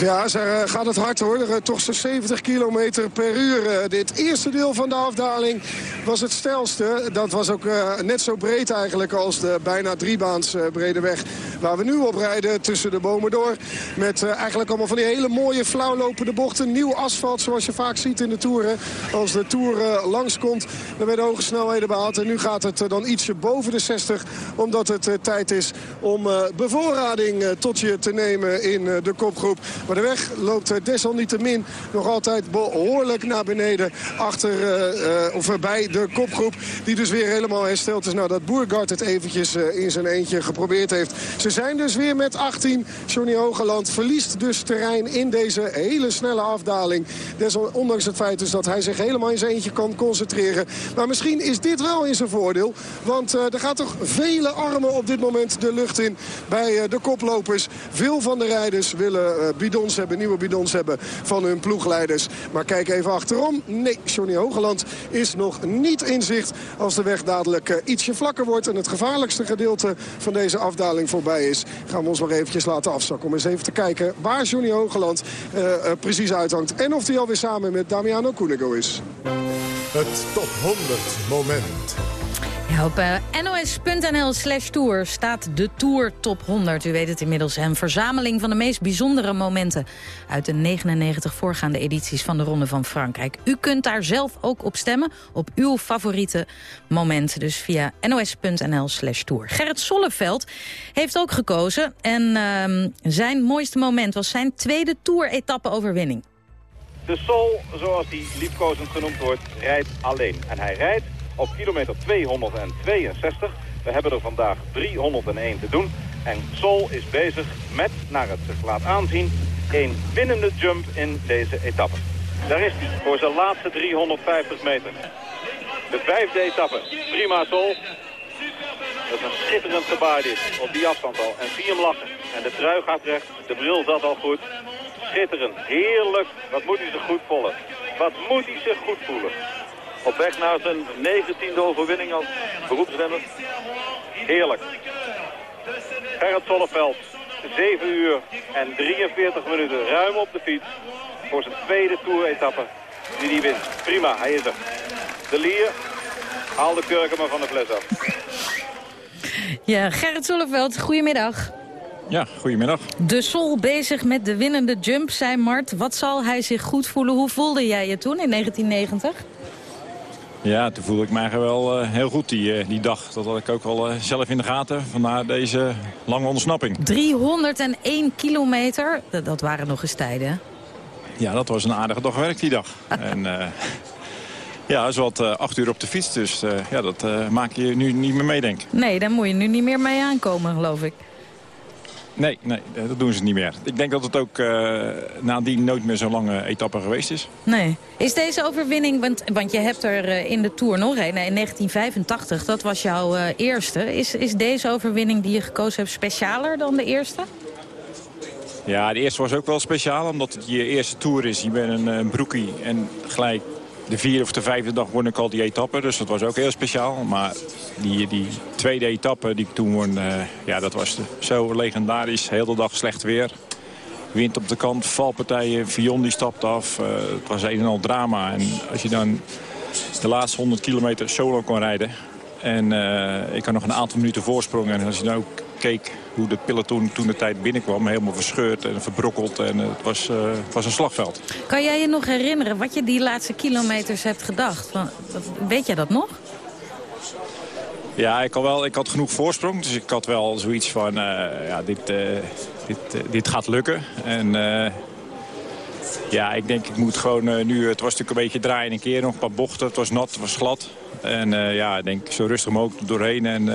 Ja, ze eh, gaat het hard hoor. Eh, Toch zo'n 70 kilometer per uur. Eh, Dit eerste deel van de afdaling was het stelste. Dat was ook net zo breed eigenlijk als de bijna driebaans brede weg waar we nu op rijden tussen de bomen door. Met eigenlijk allemaal van die hele mooie flauwlopende bochten. Nieuw asfalt zoals je vaak ziet in de Tour. hè. Als de Tour eh, langskomt, dan werden hoge snelheden behaald. En nu gaat het dan ietsje boven de 60. Omdat het tijd is om bevoorrading tot je te nemen in de kopgroep. Maar de weg loopt eh, desalniettemin nog altijd behoorlijk naar beneden. Achter eh, eh, of bij de kopgroep. Die dus weer helemaal hersteld is nadat Boergaard het eventjes in zijn eentje geprobeerd heeft. Ze zijn dus weer met 18. Johnny Hogeland verliest dus terrein in deze hele snelle afdaling. Desal, ondanks het feit dus dat hij zich helemaal in zijn eentje kan concentreren. Maar misschien is dit wel in zijn voordeel. Want er gaat toch vele armen op dit moment de lucht in bij de koplopers. Veel van de rijders willen bidons hebben, nieuwe bidons hebben van hun ploegleiders. Maar kijk even achterom. Nee, Johnny Hogeland is nog niet in zicht als de weg dadelijk uh, ietsje vlakker wordt. En het gevaarlijkste gedeelte van deze afdaling voorbij is. Gaan we ons maar eventjes laten afzakken om eens even te kijken waar Johnny Hogeland uh, precies uithangt. En of hij alweer samen met Damiano Cunego is. Het top 100 moment. Op uh, nos.nl slash tour staat de Tour Top 100. U weet het inmiddels. Een verzameling van de meest bijzondere momenten... uit de 99 voorgaande edities van de Ronde van Frankrijk. U kunt daar zelf ook op stemmen, op uw favoriete moment. Dus via nos.nl slash tour. Gerrit Solleveld heeft ook gekozen. En uh, zijn mooiste moment was zijn tweede Tour-etappe-overwinning. De Sol, zoals hij liefkozend genoemd wordt, rijdt alleen. En hij rijdt op kilometer 262. We hebben er vandaag 301 te doen. En Sol is bezig met, naar het zich laat aanzien, een winnende jump in deze etappe. Daar is hij voor zijn laatste 350 meter. De vijfde etappe. Prima Sol. Dat is een schitterend gebaar dit, op die afstand al. En zie hem lachen. En de trui gaat recht, de bril zat al goed. Schitterend, heerlijk. Wat moet hij zich goed voelen. Wat moet hij zich goed voelen. Op weg naar zijn negentiende overwinning als beroepsrenner. Heerlijk. Gerrit Zonneveld, 7 uur en 43 minuten ruim op de fiets. Voor zijn tweede toeretappe die hij wint. Prima, hij is er. De Lier, haal de kurken maar van de fles af. Ja, Gerrit Zonneveld, goedemiddag. Ja, goedemiddag. De Sol bezig met de winnende jump, zei Mart. Wat zal hij zich goed voelen? Hoe voelde jij je toen in 1990? Ja, toen voelde ik mij wel uh, heel goed die, uh, die dag. Dat had ik ook wel uh, zelf in de gaten. Vandaar deze lange ontsnapping. 301 kilometer, dat, dat waren nog eens tijden. Ja, dat was een aardige dag werk die dag. en ja, zo wat acht uur op de fiets. Dus ja, dat maak je nu niet meer mee, denk ik. Nee, daar moet je nu niet meer mee aankomen, geloof ik. Nee, nee, dat doen ze niet meer. Ik denk dat het ook uh, nadien nooit meer zo'n lange etappe geweest is. Nee. Is deze overwinning, want, want je hebt er uh, in de Tour nog een, in 1985, dat was jouw uh, eerste. Is, is deze overwinning die je gekozen hebt specialer dan de eerste? Ja, de eerste was ook wel speciaal, omdat het je eerste Tour is. Je bent een, een broekie en gelijk de vierde of de vijfde dag won ik al die etappe. Dus dat was ook heel speciaal. Maar die, die tweede etappe die ik toen won, uh, ja, dat was zo legendarisch. Heel de dag slecht weer. Wind op de kant, valpartijen, Vion die stapt af. Uh, het was een en al drama. En als je dan de laatste 100 kilometer solo kon rijden... en uh, ik had nog een aantal minuten voorsprong... en als je dan ook keek hoe het peloton toen de tijd binnenkwam. Helemaal verscheurd en verbrokkeld. En het was, uh, het was een slagveld. Kan jij je nog herinneren wat je die laatste kilometers hebt gedacht? Weet jij dat nog? Ja, ik had, wel, ik had genoeg voorsprong. Dus ik had wel zoiets van, uh, ja, dit, uh, dit, dit gaat lukken. En ja, ik denk ik moet gewoon nu... Het was natuurlijk een beetje draaien een keer nog, een paar bochten. Het was nat, het was glad. En ja, ik denk zo rustig mogelijk doorheen. En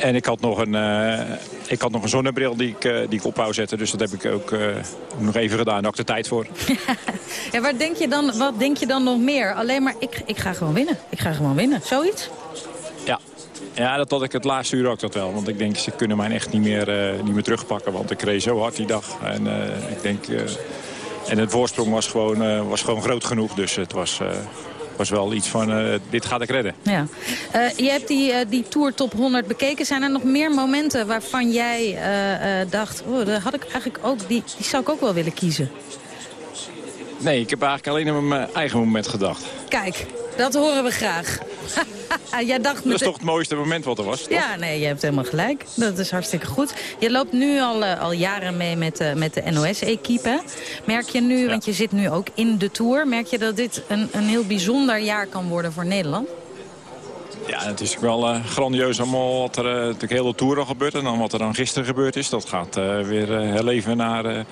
en ik had nog een, uh, ik had nog een zonnebril die ik, uh, die ik op wou zetten. Dus dat heb ik ook uh, nog even gedaan. Daar had ik de tijd voor. ja, wat, denk je dan, wat denk je dan nog meer? Alleen maar, ik, ik ga gewoon winnen. Ik ga gewoon winnen. Zoiets? Ja. Ja, dat had ik het laatste uur ook dat wel. Want ik denk, ze kunnen mij echt niet meer, niet meer terugpakken. Want ik reed zo hard die dag. En ik denk... en het voorsprong was gewoon, was gewoon groot genoeg. Dus het was was wel iets van, uh, dit gaat ik redden. Ja. Uh, je hebt die, uh, die Tour Top 100 bekeken. Zijn er nog meer momenten waarvan jij dacht... Oh, daar had ik eigenlijk ook, die, die zou ik ook wel willen kiezen? Nee, ik heb eigenlijk alleen op mijn eigen moment gedacht. Kijk, dat horen we graag. Jij dacht dat is toch het mooiste moment wat er was, toch? Ja, nee, je hebt helemaal gelijk. Dat is hartstikke goed. Je loopt nu al, uh, al jaren mee met, uh, met de NOS-equipe. Merk je nu, ja. want je zit nu ook in de Tour... merk je dat dit een, een heel bijzonder jaar kan worden voor Nederland? Ja, het is wel uh, grandieus allemaal wat er uh, natuurlijk heel de Tour al gebeurt. En dan wat er dan gisteren gebeurd is. Dat gaat uh, weer heel even naar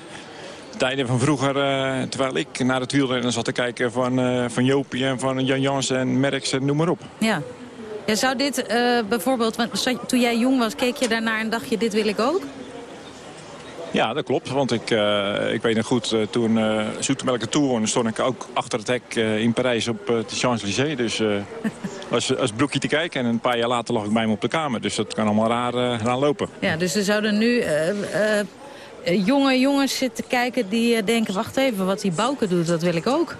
tijden van vroeger, uh, terwijl ik naar het wielrennen zat te kijken van, uh, van Jopie en van Jan Jans en Merckx en noem maar op. Ja. ja zou dit uh, bijvoorbeeld, want toen jij jong was, keek je daarnaar en dacht je dit wil ik ook? Ja, dat klopt. Want ik, ik weet nog goed, toen uh, Zoetemelke Tour stond ik ook achter het hek in Parijs op de Champs-Élysées. Dus als, als broekje te kijken. En een paar jaar later lag ik bij me op de kamer. Dus dat kan allemaal raar, raar lopen. Ja, dus er zouden nu eh, jonge jongens zitten kijken die eh, denken... wacht even, wat die Bouke doet, dat wil ik ook.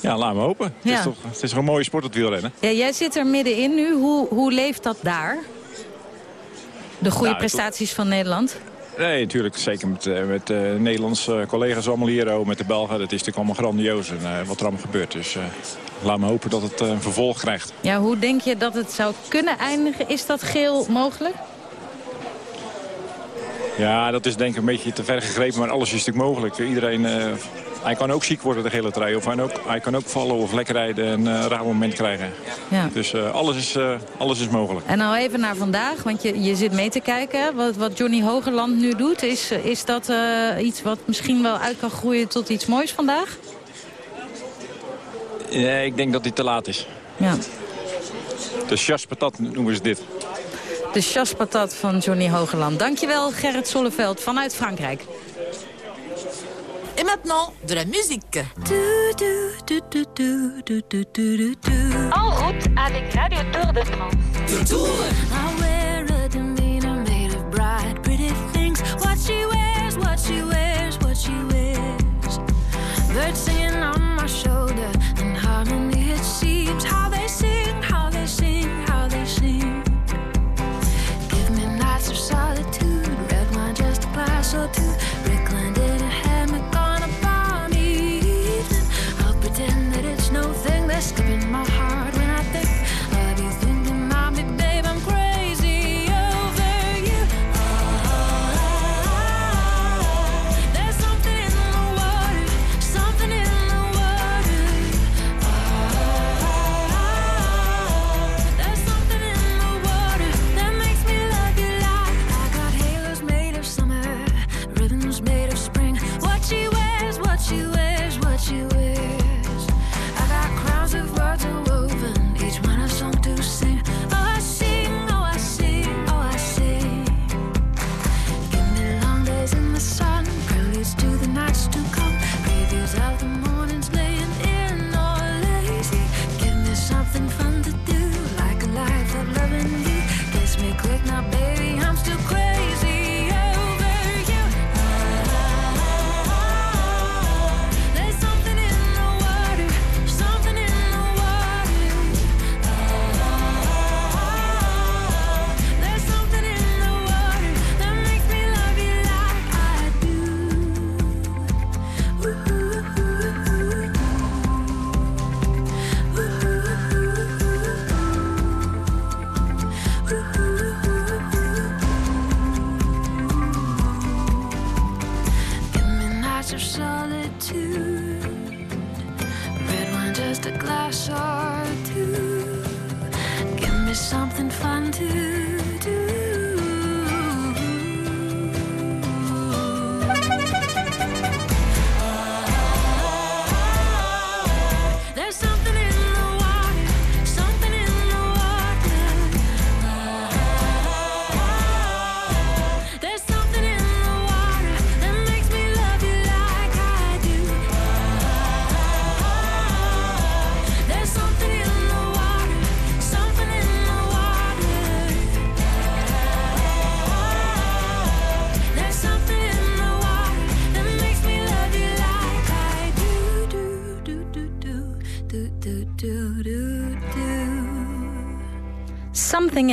Ja, laat me hopen. Het, is toch, het is een mooie sport, het wielrennen. Ja, jij zit er middenin nu. Hoe, hoe leeft dat daar? De goede Nou, prestaties van Nederland? Nee, natuurlijk. Zeker met, eh, met eh, Nederlandse collega's allemaal hier. Met de Belgen. Dat is natuurlijk allemaal grandioos. En, eh, wat er allemaal gebeurt. Dus eh, laat me hopen dat het eh, een vervolg krijgt. Ja, hoe denk je dat het zou kunnen eindigen? Is dat geel mogelijk? Ja, dat is denk ik een beetje te ver gegrepen. Maar alles is natuurlijk mogelijk. Iedereen... eh, hij kan ook ziek worden, de hele trui. Of hij, kan ook, hij kan ook vallen of lekker rijden en eh, een raar moment krijgen. Ja. Dus eh, alles, is, eh, alles is mogelijk. En nou even naar vandaag, want je, je zit mee te kijken. Wat, wat Johnny Hogeland nu doet, is, is dat eh, iets wat misschien wel uit kan groeien tot iets moois vandaag? Nee, ik denk dat hij te laat is. Ja. De chasse patat noemen ze dit. De chaspatat van Johnny Hogeland. Dankjewel Gerrit Solleveld vanuit Frankrijk. Et maintenant, de la musique. En route avec Radio Tour de France. De Tour. I wear a demeanor made of bright, pretty things. What she wears, what she wears, what she wears. Birds singing on my shoulder, and harmony it seems. How they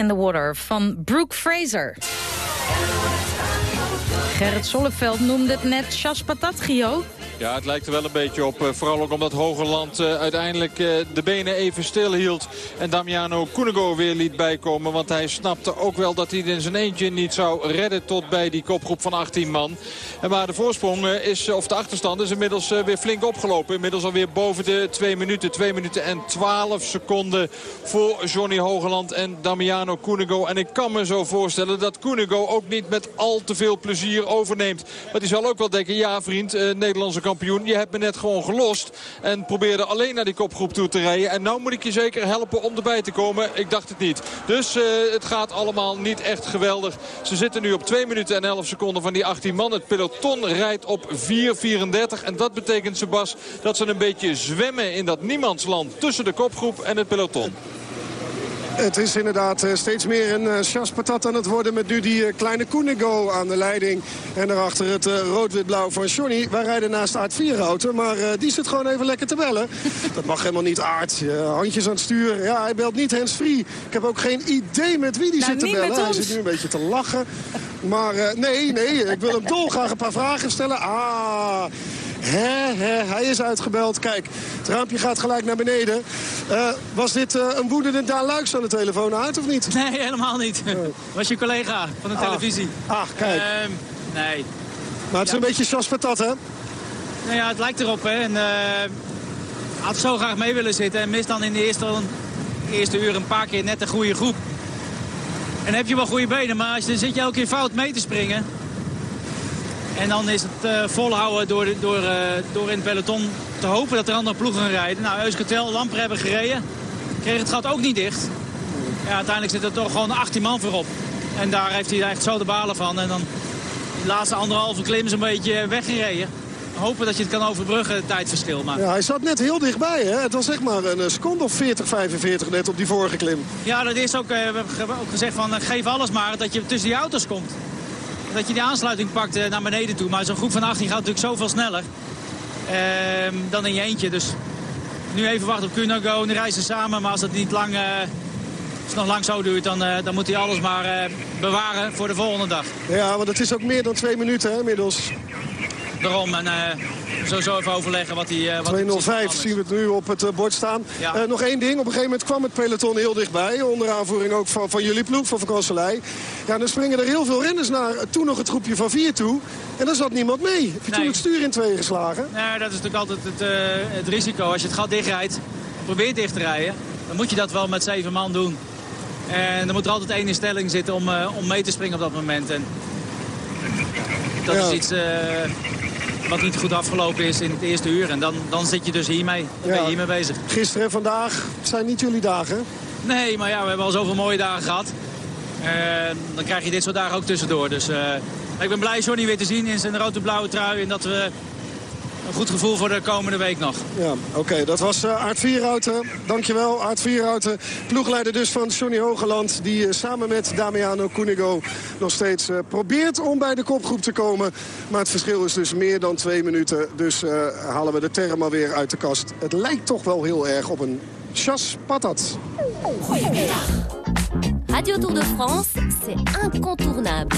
in the Water van Brooke Fraser. Gerrit Solleveld noemde het net Chas. Ja, het lijkt er wel een beetje op. eh, Vooral ook omdat Hogerland eh, uiteindelijk eh, de benen even stil hield. En Damiano Cunego weer liet bijkomen. Want hij snapte ook wel dat hij het in zijn eentje niet zou redden tot bij die kopgroep van 18 man. En maar de voorsprong is, of de achterstand is inmiddels weer flink opgelopen. Inmiddels alweer boven de 2 minuten. 2 minuten en 12 seconden voor Johnny Hogeland en Damiano Cunego. En ik kan me zo voorstellen dat Cunego ook niet met al te veel plezier overneemt. Maar die zal ook wel denken, ja vriend, Nederlandse Je hebt me net gewoon gelost. En probeerde alleen naar die kopgroep toe te rijden. En nou moet ik je zeker helpen om erbij te komen. Ik dacht het niet. Dus eh, het gaat allemaal niet echt geweldig. Ze zitten nu op 2 minuten en 11 seconden van die 18 man. Het peloton rijdt op 4.34. En dat betekent, Sebas, dat ze een beetje zwemmen in dat niemandsland tussen de kopgroep en het peloton. Het is inderdaad eh, steeds meer een uh, chaspatat aan het worden... met nu die uh, kleine Koenigo aan de leiding. En daarachter het rood-wit-blauw van Johnny. Wij rijden naast Aard Vierhouten, maar die zit gewoon even lekker te bellen. Dat mag helemaal niet, Aard. handjes aan het stuur. Ja, hij belt niet hands-free. Ik heb ook geen idee met wie die nou, zit te bellen. Hij zit nu een beetje te lachen. Maar nee, nee, ik wil hem dolgraag een paar vragen stellen. Ah... He, he, hij is uitgebeld. Kijk, het raampje gaat gelijk naar beneden. Uh, was dit uh, een woedende Daan Luiks aan de telefoon uit of niet? Nee, helemaal niet. Oh. was je collega van de ah. televisie. Ach, kijk. Uh, nee. Maar het is ja. een beetje chas patat, hè? Nou ja, het lijkt erop, hè. En, uh, had zo graag mee willen zitten en mist dan in de eerste, eerste uur een paar keer net een goede groep. En heb je wel goede benen, maar als, dan zit je elke keer fout mee te springen. En dan is het uh, volhouden door, door, uh, door in het peloton te hopen dat er andere ploegen gaan rijden. Nou, Euskartel, Lamper hebben gereden. Kreeg het gat ook niet dicht. Ja, uiteindelijk zit er toch gewoon 18 man voorop. En daar heeft hij echt zo de balen van. En dan de laatste anderhalve klim is een beetje weggereden. Hopen dat je het kan overbruggen, het tijdverschil. Maar... Ja, hij zat net heel dichtbij. Hè? Het was zeg maar een seconde of 40, 45 net op die vorige klim. Ja, dat is ook, we hebben ook gezegd van geef alles maar dat je tussen die auto's komt dat je die aansluiting pakt eh, naar beneden toe. Maar zo'n groep van 18 gaat natuurlijk zoveel sneller uh, dan in je eentje. Dus nu even wachten op Kunago en reizen samen. Maar als het niet lang, het nog lang zo duurt, dan, uh, dan moet hij alles maar bewaren voor de volgende dag. Ja, want het is ook meer dan twee minuten hè, inmiddels. Daarom. En zo even overleggen wat hij... Uh, 205 zien we het nu op het uh, bord staan. Ja. Nog één ding. Op een gegeven moment kwam het peloton heel dichtbij. Onder aanvoering ook van, van jullie ploeg, van Vakanselij. Ja, dan springen er heel veel renners naar toen nog het groepje van vier toe. En dan zat niemand mee. Heb je Nee. toen het stuur in tweeën geslagen? Nou, dat is natuurlijk altijd het, uh, het risico. Als je het gat dichtrijdt, probeert dicht te rijden... dan moet je dat wel met zeven man doen. En dan moet er altijd één in stelling zitten om, uh, om mee te springen op dat moment. En dat Ja. is iets uh, wat niet goed afgelopen is in het eerste uur. En dan, dan zit je dus hiermee. Dan ben je hiermee bezig. Gisteren en vandaag zijn niet jullie dagen. Nee, maar ja, we hebben al zoveel mooie dagen gehad. En dan krijg je dit soort dagen ook tussendoor. Dus uh, ik ben blij Johnny weer te zien in zijn rood-blauwe trui. En dat we een goed gevoel voor de komende week nog. Ja, oké. Dat was uh, Aard Vierhouten. Dankjewel, Aard Vierhouten. Ploegleider dus van Johnny Hogeland. Die uh, samen met Damiano Cunego nog steeds uh, probeert om bij de kopgroep te komen. Maar het verschil is dus meer dan twee minuten. Dus halen we de term alweer uit de kast. Het lijkt toch wel heel erg op een chas patat. Goedemiddag. Radio Tour de France, c'est incontournable.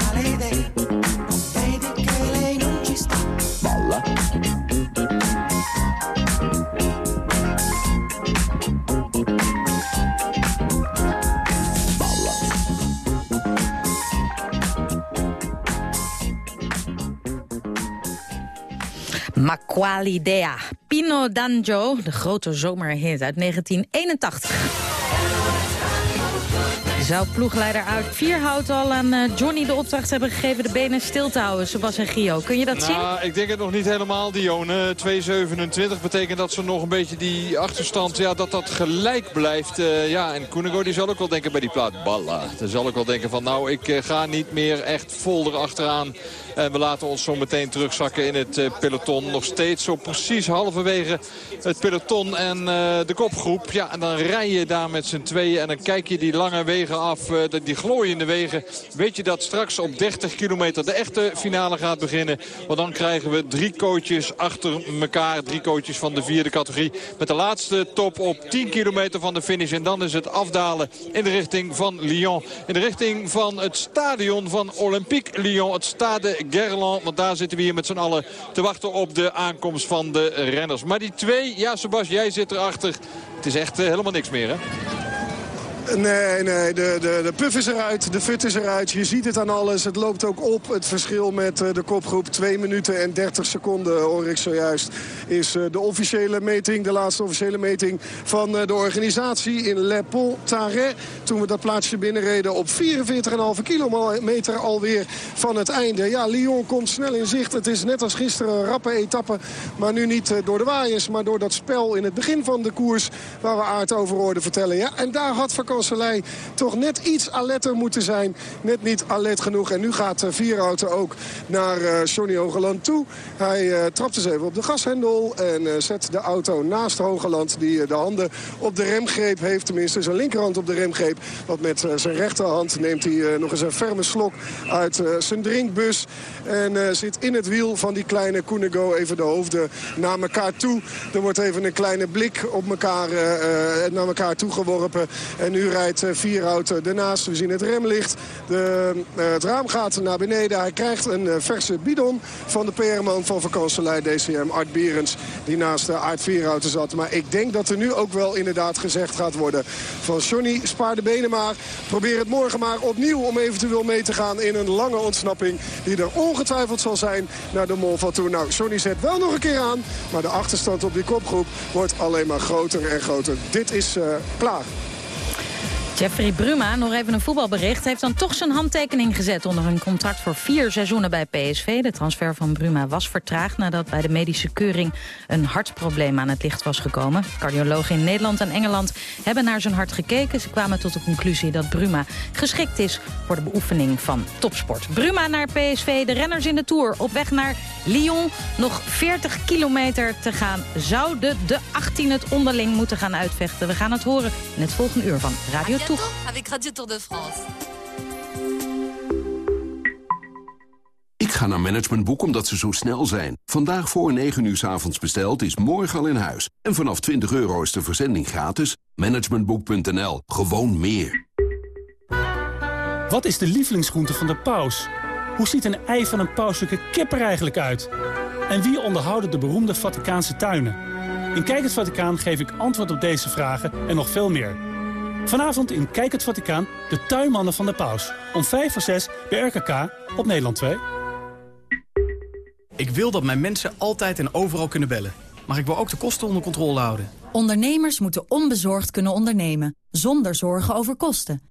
male idea. Non che lei non ci sta. Balla. Ma quale idea? Pino Danjo, de grote zomerhit uit 1981. Zou ploegleider uit Vierhout al aan uh, Johnny de opdracht hebben gegeven... de benen stil te houden, Sebastian Gio? Kun je dat nou, zien? Ik denk het nog niet helemaal, Dionne. 2,27 betekent dat ze nog een beetje die achterstand... Ja, dat dat gelijk blijft. Uh, ja, en Koenigo die zal ook wel denken bij die plaat Balla. Dan zal ik wel denken van nou, ik uh, ga niet meer echt vol erachteraan. En we laten ons zo meteen terugzakken in het peloton. Nog steeds zo precies halverwege het peloton en de kopgroep. Ja, en dan rij je daar met z'n tweeën en dan kijk je die lange wegen af. Die glooiende wegen. Weet je dat straks op 30 kilometer de echte finale gaat beginnen. Want dan krijgen we drie coaches achter elkaar. Drie coaches van de vierde categorie. Met de laatste top op 10 kilometer van de finish. En dan is het afdalen in de richting van Lyon. In de richting van het stadion van Olympique Lyon. Het Stade Gerland. Want daar zitten we hier met z'n allen te wachten op de aankomst van de renners. Maar die twee, ja Sebas, jij zit erachter. Het is echt uh, helemaal niks meer hè? Nee, nee, de, de, de puff is eruit, de fut is eruit. Je ziet het aan alles. Het loopt ook op. Het verschil met de kopgroep 2 minuten en 30 seconden, hoor ik zojuist... is de officiële meting, de laatste officiële meting van de organisatie in Le Pont-Tarret. Toen we dat plaatsje binnenreden op 44,5 kilometer alweer van het einde. Ja, Lyon komt snel in zicht. Het is net als gisteren een rappe etappe. Maar nu niet door de waaiers, maar door dat spel in het begin van de koers... waar we Aard over hoorden vertellen. Ja, en daar had Toch net iets alerter moeten zijn. Net niet alert genoeg. En nu gaat Vierhouten ook naar uh, Johnny Hogeland toe. Hij uh, trapt eens even op de gashendel en zet de auto naast Hogeland... die de handen op de remgreep heeft. Tenminste zijn linkerhand op de remgreep. Want met zijn rechterhand neemt hij nog eens een ferme slok uit zijn drinkbus. En zit in het wiel van die kleine Koenigo even de hoofden naar elkaar toe. Er wordt even een kleine blik op elkaar, naar elkaar toegeworpen. En nu rijdt Vierhout ernaast. We zien het remlicht. De, uh, het raam gaat naar beneden. Hij krijgt een uh, verse bidon van de PR-man van vakantselij DCM, Art Berends. Die naast uh, Art Vierhout zat. Maar ik denk dat er nu ook wel inderdaad gezegd gaat worden van Johnny, spaar de benen maar. Probeer het morgen maar opnieuw om eventueel mee te gaan in een lange ontsnapping. Die er ongetwijfeld zal zijn naar de Mol van Nou, Johnny zet wel nog een keer aan. Maar de achterstand op die kopgroep wordt alleen maar groter en groter. Dit is klaar. Jeffrey Bruma, nog even een voetbalbericht... heeft dan toch zijn handtekening gezet onder een contract voor vier seizoenen bij PSV. De transfer van Bruma was vertraagd nadat bij de medische keuring... een hartprobleem aan het licht was gekomen. Cardiologen in Nederland en Engeland hebben naar zijn hart gekeken. Ze kwamen tot de conclusie dat Bruma geschikt is voor de beoefening van topsport. Bruma naar PSV, de renners in de Tour op weg naar Lyon. Nog 40 kilometer te gaan. Zouden de 18 het onderling moeten gaan uitvechten? We gaan het horen in het volgende uur van Radio Tour. Avec Radio Tour de France. Ik ga naar Managementboek omdat ze zo snel zijn. Vandaag voor 9 uur s avonds besteld is morgen al in huis. En vanaf 20 euro is de verzending gratis. Managementboek.nl. Gewoon meer. Wat is de lievelingsgroente van de paus? Hoe ziet een ei van een pauselijke kip er eigenlijk uit? En wie onderhouden de beroemde Vaticaanse tuinen? In Kijk het Vaticaan geef ik antwoord op deze vragen en nog veel meer. Vanavond in Kijk het Vaticaan, de tuinmannen van de paus. Om 5 voor 6 bij RKK op Nederland 2. Ik wil dat mijn mensen altijd en overal kunnen bellen. Maar ik wil ook de kosten onder controle houden. Ondernemers moeten onbezorgd kunnen ondernemen, zonder zorgen over kosten.